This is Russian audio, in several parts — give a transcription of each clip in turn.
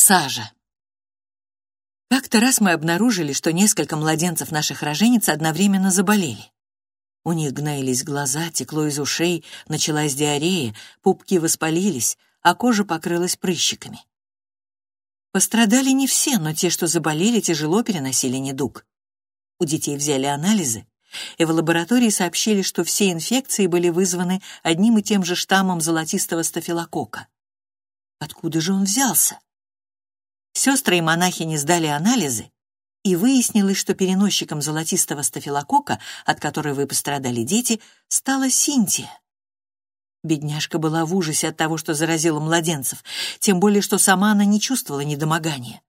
Сажа. Как-то раз мы обнаружили, что несколько младенцев наших рожениц одновременно заболели. У них гноились глаза, текло из ушей, началась диарея, пупки воспалились, а кожа покрылась прыщиками. Пострадали не все, но те, что заболели, тяжело переносили недуг. У детей взяли анализы, и в лаборатории сообщили, что все инфекции были вызваны одним и тем же штаммом золотистого стафилококка. Откуда же он взялся? Сестры и монахини сдали анализы, и выяснилось, что переносчиком золотистого стафилококка, от которой вы пострадали дети, стала Синтия. Бедняжка была в ужасе от того, что заразила младенцев, тем более, что сама она не чувствовала недомогания.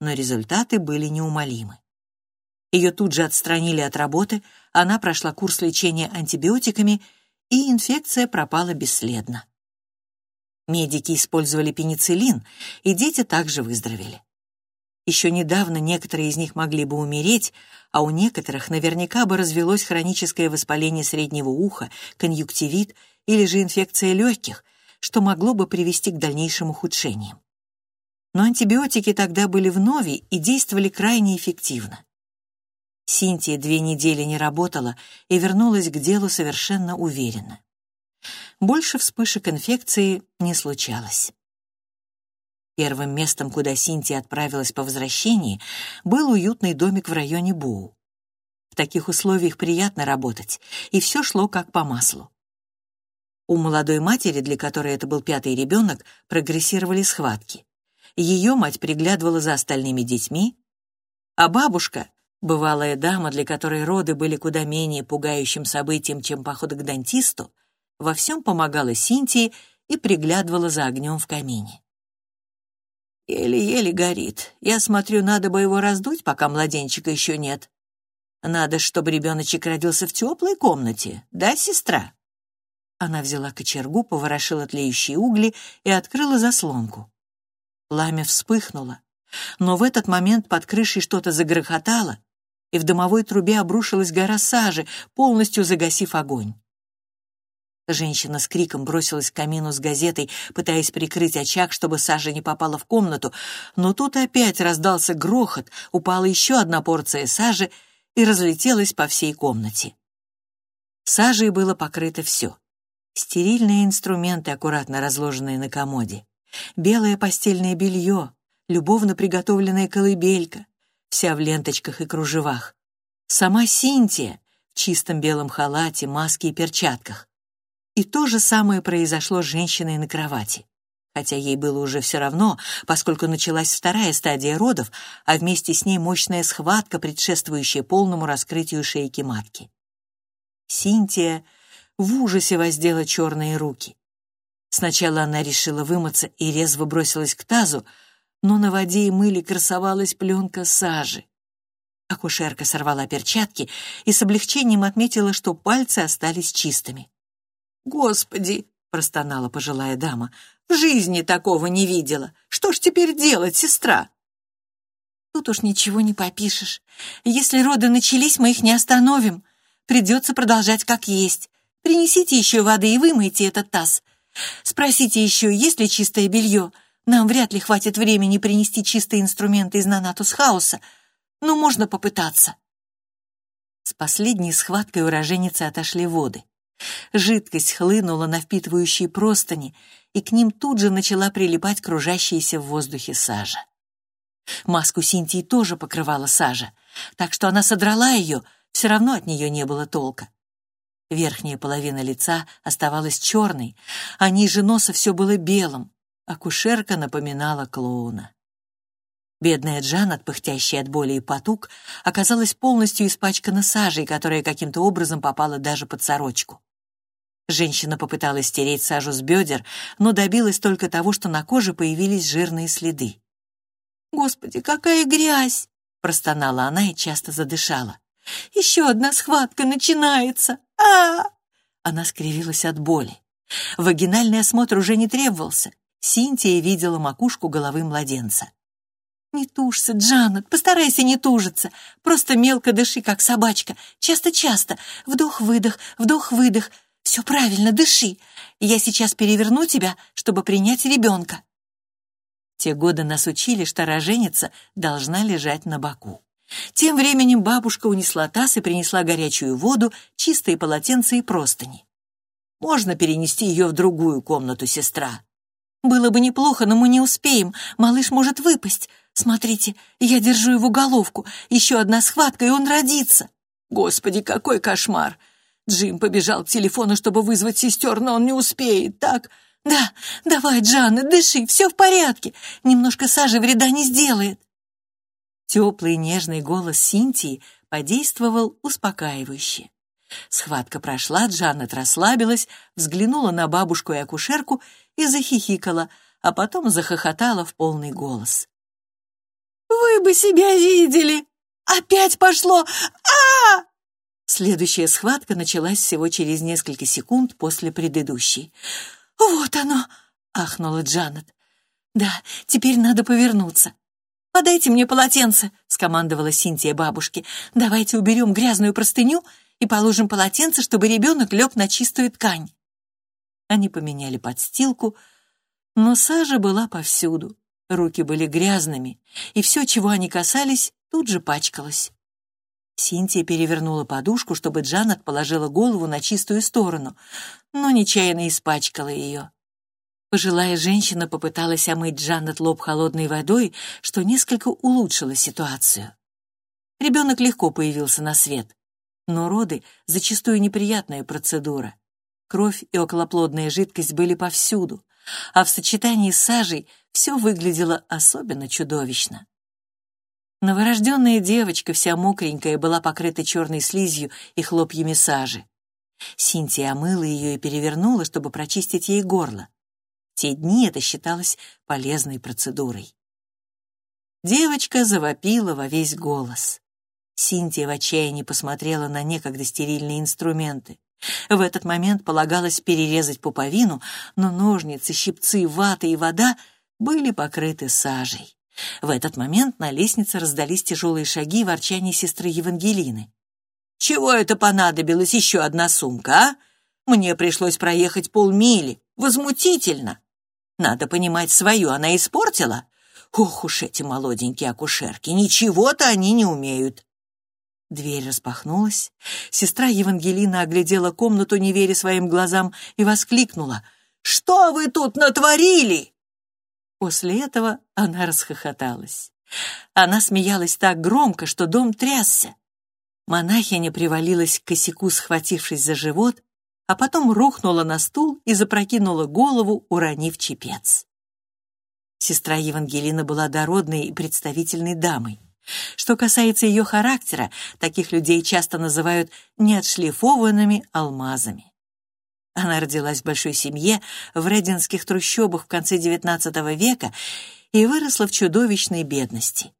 Но результаты были неумолимы. Ее тут же отстранили от работы, она прошла курс лечения антибиотиками, и инфекция пропала бесследно. Медики использовали пенициллин, и дети также выздоровели. Еще недавно некоторые из них могли бы умереть, а у некоторых наверняка бы развелось хроническое воспаление среднего уха, конъюнктивит или же инфекция легких, что могло бы привести к дальнейшим ухудшениям. Но антибиотики тогда были в нове и действовали крайне эффективно. Синтия две недели не работала и вернулась к делу совершенно уверенно. Больше вспышек инфекции не случалось. Первым местом, куда Синтия отправилась по возвращении, был уютный домик в районе Боу. В таких условиях приятно работать, и все шло как по маслу. У молодой матери, для которой это был пятый ребенок, прогрессировали схватки. Ее мать приглядывала за остальными детьми, а бабушка, бывалая дама, для которой роды были куда менее пугающим событием, чем поход к дантисту, во всем помогала Синтии и приглядывала за огнем в камине. Еле-еле горит. Я смотрю, надо бы его раздуть, пока младенчика еще нет. Надо, чтобы ребеночек родился в теплой комнате, да, сестра?» Она взяла кочергу, поворошила тлеющие угли и открыла заслонку. Пламя вспыхнуло, но в этот момент под крышей что-то загрохотало, и в дымовой трубе обрушилась гора сажи, полностью загасив огонь. Женщина с криком бросилась к камину с газетой, пытаясь прикрыть очаг, чтобы Саша не попала в комнату, но тут опять раздался грохот, упала еще одна порция сажи и разлетелась по всей комнате. Сажей было покрыто все. Стерильные инструменты, аккуратно разложенные на комоде, белое постельное белье, любовно приготовленная колыбелька, вся в ленточках и кружевах. Сама Синтия в чистом белом халате, маске и перчатках. И то же самое произошло с женщиной на кровати. Хотя ей было уже все равно, поскольку началась вторая стадия родов, а вместе с ней мощная схватка, предшествующая полному раскрытию шейки матки. Синтия в ужасе воздела черные руки. Сначала она решила вымыться и резво бросилась к тазу, но на воде и мыле красовалась пленка сажи. Акушерка сорвала перчатки и с облегчением отметила, что пальцы остались чистыми. «Господи!» — простонала пожилая дама. «В жизни такого не видела. Что ж теперь делать, сестра?» «Тут уж ничего не попишешь. Если роды начались, мы их не остановим. Придется продолжать как есть. Принесите еще воды и вымойте этот таз. Спросите еще, есть ли чистое белье. Нам вряд ли хватит времени принести чистые инструменты из Нанатус Хауса, но можно попытаться». С последней схваткой у роженицы отошли воды. Жидкость хлынула на впитывающие простыни, и к ним тут же начала прилипать кружащаяся в воздухе сажа. Маску Синтии тоже покрывала сажа, так что она содрала ее, все равно от нее не было толка. Верхняя половина лица оставалась черной, а ниже носа все было белым, а кушерка напоминала клоуна. Бедная Джанет, пыхтящая от боли и потуг, оказалась полностью испачкана сажей, которая каким-то образом попала даже под сорочку. Женщина попыталась стереть сажу с бедер, но добилась только того, что на коже появились жирные следы. «Господи, какая грязь!» — простонала она и часто задышала. «Еще одна схватка начинается! а, -а, -а Она скривилась от боли. Вагинальный осмотр уже не требовался. Синтия видела макушку головы младенца. «Не тужься, Джанет, постарайся не тужиться. Просто мелко дыши, как собачка. Часто-часто. Вдох-выдох, вдох-выдох. «Все правильно, дыши. Я сейчас переверну тебя, чтобы принять ребенка». Те годы нас учили, что роженица должна лежать на боку. Тем временем бабушка унесла таз и принесла горячую воду, чистые полотенца и простыни. Можно перенести ее в другую комнату, сестра. Было бы неплохо, но мы не успеем. Малыш может выпасть. Смотрите, я держу его головку. Еще одна схватка, и он родится. Господи, какой кошмар! Джим побежал к телефону, чтобы вызвать сестер, но он не успеет, так? Да, давай, Джанна, дыши, все в порядке. Немножко сажи вреда не сделает. Теплый нежный голос Синтии подействовал успокаивающе. Схватка прошла, Джанет расслабилась, взглянула на бабушку и акушерку и захихикала, а потом захохотала в полный голос. «Вы бы себя видели! Опять пошло! а, Следующая схватка началась всего через несколько секунд после предыдущей. «Вот оно!» — ахнула Джанет. «Да, теперь надо повернуться. «Подайте мне полотенце», — скомандовала Синтия бабушке. «Давайте уберем грязную простыню и положим полотенце, чтобы ребенок лег на чистую ткань». Они поменяли подстилку, но сажа была повсюду. Руки были грязными, и все, чего они касались, тут же пачкалось. Синтия перевернула подушку, чтобы Джанет положила голову на чистую сторону, но нечаянно испачкала ее. Пожилая женщина попыталась омыть Джанет лоб холодной водой, что несколько улучшило ситуацию. Ребенок легко появился на свет, но роды — зачастую неприятная процедура. Кровь и околоплодная жидкость были повсюду, а в сочетании с сажей все выглядело особенно чудовищно. Новорожденная девочка, вся мокренькая, была покрыта черной слизью и хлопьями сажи. Синтия омыла ее и перевернула, чтобы прочистить ей горло те дни это считалось полезной процедурой. Девочка завопила во весь голос. Синтия в отчаянии посмотрела на некогда стерильные инструменты. В этот момент полагалось перерезать пуповину, но ножницы, щипцы, вата и вода были покрыты сажей. В этот момент на лестнице раздались тяжелые шаги и ворчание сестры Евангелины. «Чего это понадобилась еще одна сумка, а? Мне пришлось проехать полмили. Возмутительно!» Надо понимать, свою она испортила. Ох уж эти молоденькие акушерки, ничего-то они не умеют. Дверь распахнулась. Сестра Евангелина оглядела комнату, не веря своим глазам, и воскликнула. «Что вы тут натворили?» После этого она расхохоталась. Она смеялась так громко, что дом трясся. Монахиня привалилась к косяку, схватившись за живот, а потом рухнула на стул и запрокинула голову, уронив чепец. Сестра Евангелина была дородной и представительной дамой. Что касается ее характера, таких людей часто называют неотшлифованными алмазами. Она родилась в большой семье в рединских трущобах в конце XIX века и выросла в чудовищной бедности.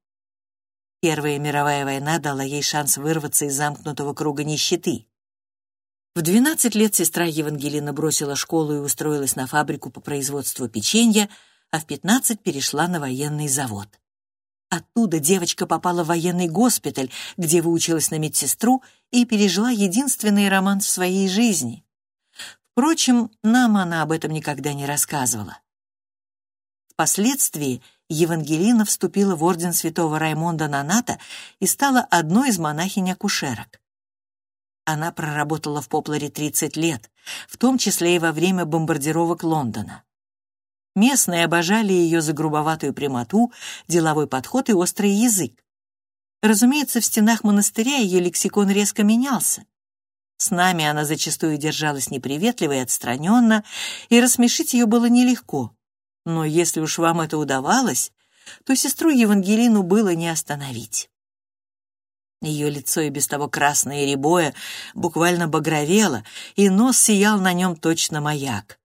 Первая мировая война дала ей шанс вырваться из замкнутого круга нищеты. В 12 лет сестра Евангелина бросила школу и устроилась на фабрику по производству печенья, а в 15 перешла на военный завод. Оттуда девочка попала в военный госпиталь, где выучилась на медсестру и пережила единственный роман в своей жизни. Впрочем, нам она об этом никогда не рассказывала. Впоследствии Евангелина вступила в орден святого Раймонда Наната и стала одной из монахинь-акушерок. Она проработала в Попларе 30 лет, в том числе и во время бомбардировок Лондона. Местные обожали ее за грубоватую прямоту, деловой подход и острый язык. Разумеется, в стенах монастыря ее лексикон резко менялся. С нами она зачастую держалась неприветливо и отстраненно, и рассмешить ее было нелегко. Но если уж вам это удавалось, то сестру Евангелину было не остановить. Ее лицо и без того красное и рябое буквально багровело, и нос сиял на нем точно маяк.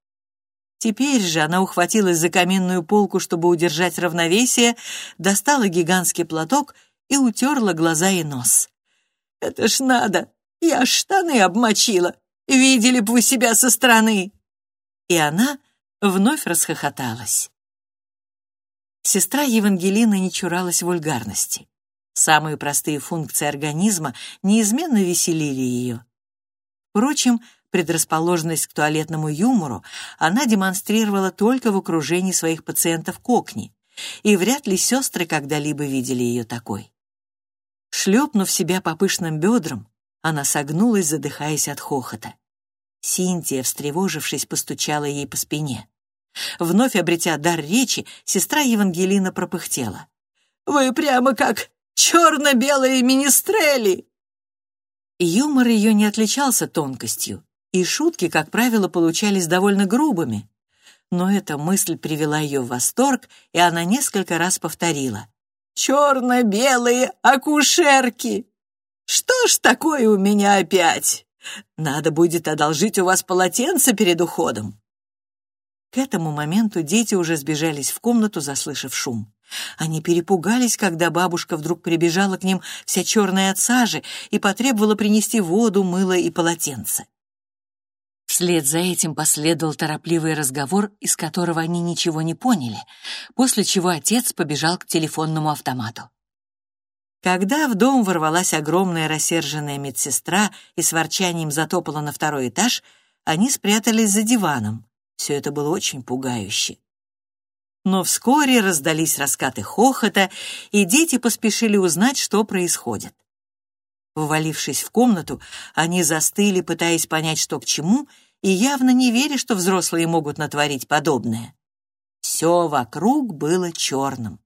Теперь же она ухватилась за каминную полку, чтобы удержать равновесие, достала гигантский платок и утерла глаза и нос. «Это ж надо! Я штаны обмочила! Видели бы вы себя со стороны!» И она вновь расхохоталась. Сестра Евангелина не чуралась вульгарности. Самые простые функции организма неизменно веселили ее. Впрочем, предрасположенность к туалетному юмору она демонстрировала только в окружении своих пациентов кокни, и вряд ли сестры когда-либо видели ее такой. Шлепнув себя по пышным бедрам, она согнулась, задыхаясь от хохота. Синтия, встревожившись, постучала ей по спине. Вновь обретя дар речи, сестра Евангелина пропыхтела. «Вы прямо как черно-белые министрели!» Юмор ее не отличался тонкостью, и шутки, как правило, получались довольно грубыми. Но эта мысль привела ее в восторг, и она несколько раз повторила. «Черно-белые акушерки! Что ж такое у меня опять? Надо будет одолжить у вас полотенце перед уходом». К этому моменту дети уже сбежались в комнату, заслышав шум. Они перепугались, когда бабушка вдруг прибежала к ним вся черная от сажи и потребовала принести воду, мыло и полотенце. Вслед за этим последовал торопливый разговор, из которого они ничего не поняли, после чего отец побежал к телефонному автомату. Когда в дом ворвалась огромная рассерженная медсестра и с ворчанием затопала на второй этаж, они спрятались за диваном. Все это было очень пугающе. Но вскоре раздались раскаты хохота, и дети поспешили узнать, что происходит. Ввалившись в комнату, они застыли, пытаясь понять, что к чему, и явно не веря, что взрослые могут натворить подобное. Все вокруг было черным.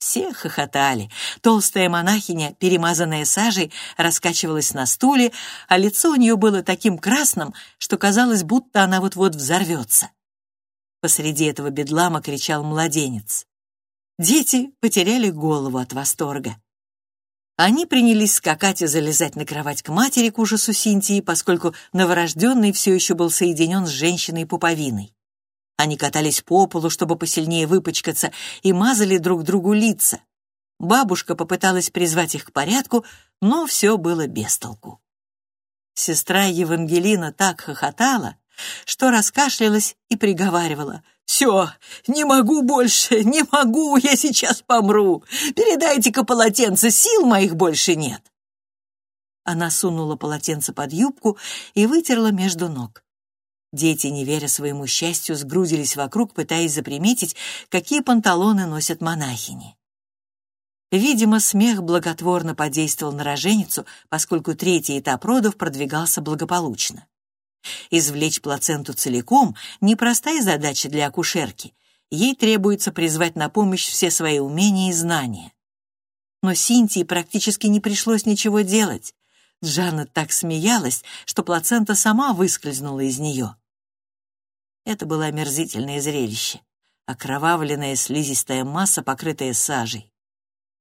Все хохотали. Толстая монахиня, перемазанная сажей, раскачивалась на стуле, а лицо у нее было таким красным, что казалось, будто она вот-вот взорвется. Посреди этого бедлама кричал младенец. Дети потеряли голову от восторга. Они принялись скакать и залезать на кровать к матери к ужасу Синтии, поскольку новорожденный все еще был соединен с женщиной-пуповиной. Они катались по полу, чтобы посильнее выпачкаться, и мазали друг другу лица. Бабушка попыталась призвать их к порядку, но все было без толку. Сестра Евангелина так хохотала, что раскашлялась и приговаривала. «Все, не могу больше, не могу, я сейчас помру. Передайте-ка полотенце, сил моих больше нет». Она сунула полотенце под юбку и вытерла между ног. Дети, не веря своему счастью, сгрудились вокруг, пытаясь заприметить, какие панталоны носят монахини. Видимо, смех благотворно подействовал на роженицу, поскольку третий этап родов продвигался благополучно. Извлечь плаценту целиком — непростая задача для акушерки. Ей требуется призвать на помощь все свои умения и знания. Но Синтии практически не пришлось ничего делать. Джанна так смеялась, что плацента сама выскользнула из нее. Это было омерзительное зрелище. Окровавленная слизистая масса, покрытая сажей.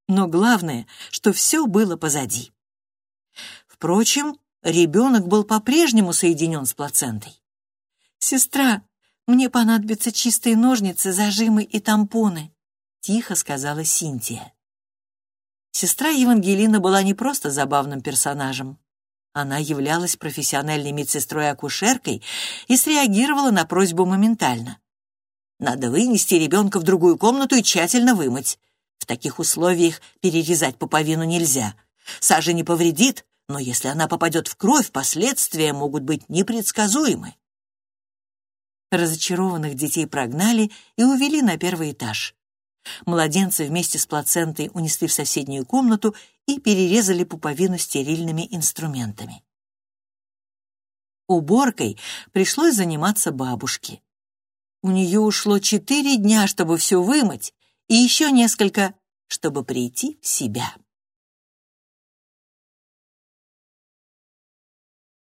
Но главное, что все было позади. Впрочем, ребенок был по-прежнему соединен с плацентой. «Сестра, мне понадобятся чистые ножницы, зажимы и тампоны», — тихо сказала Синтия. Сестра Евангелина была не просто забавным персонажем. Она являлась профессиональной медсестрой-акушеркой и среагировала на просьбу моментально. Надо вынести ребенка в другую комнату и тщательно вымыть. В таких условиях перерезать пуповину нельзя. Сажа не повредит, но если она попадет в кровь, последствия могут быть непредсказуемы. Разочарованных детей прогнали и увели на первый этаж. Младенца вместе с плацентой унесли в соседнюю комнату и перерезали пуповину стерильными инструментами. Уборкой пришлось заниматься бабушке. У нее ушло четыре дня, чтобы все вымыть, и еще несколько, чтобы прийти в себя.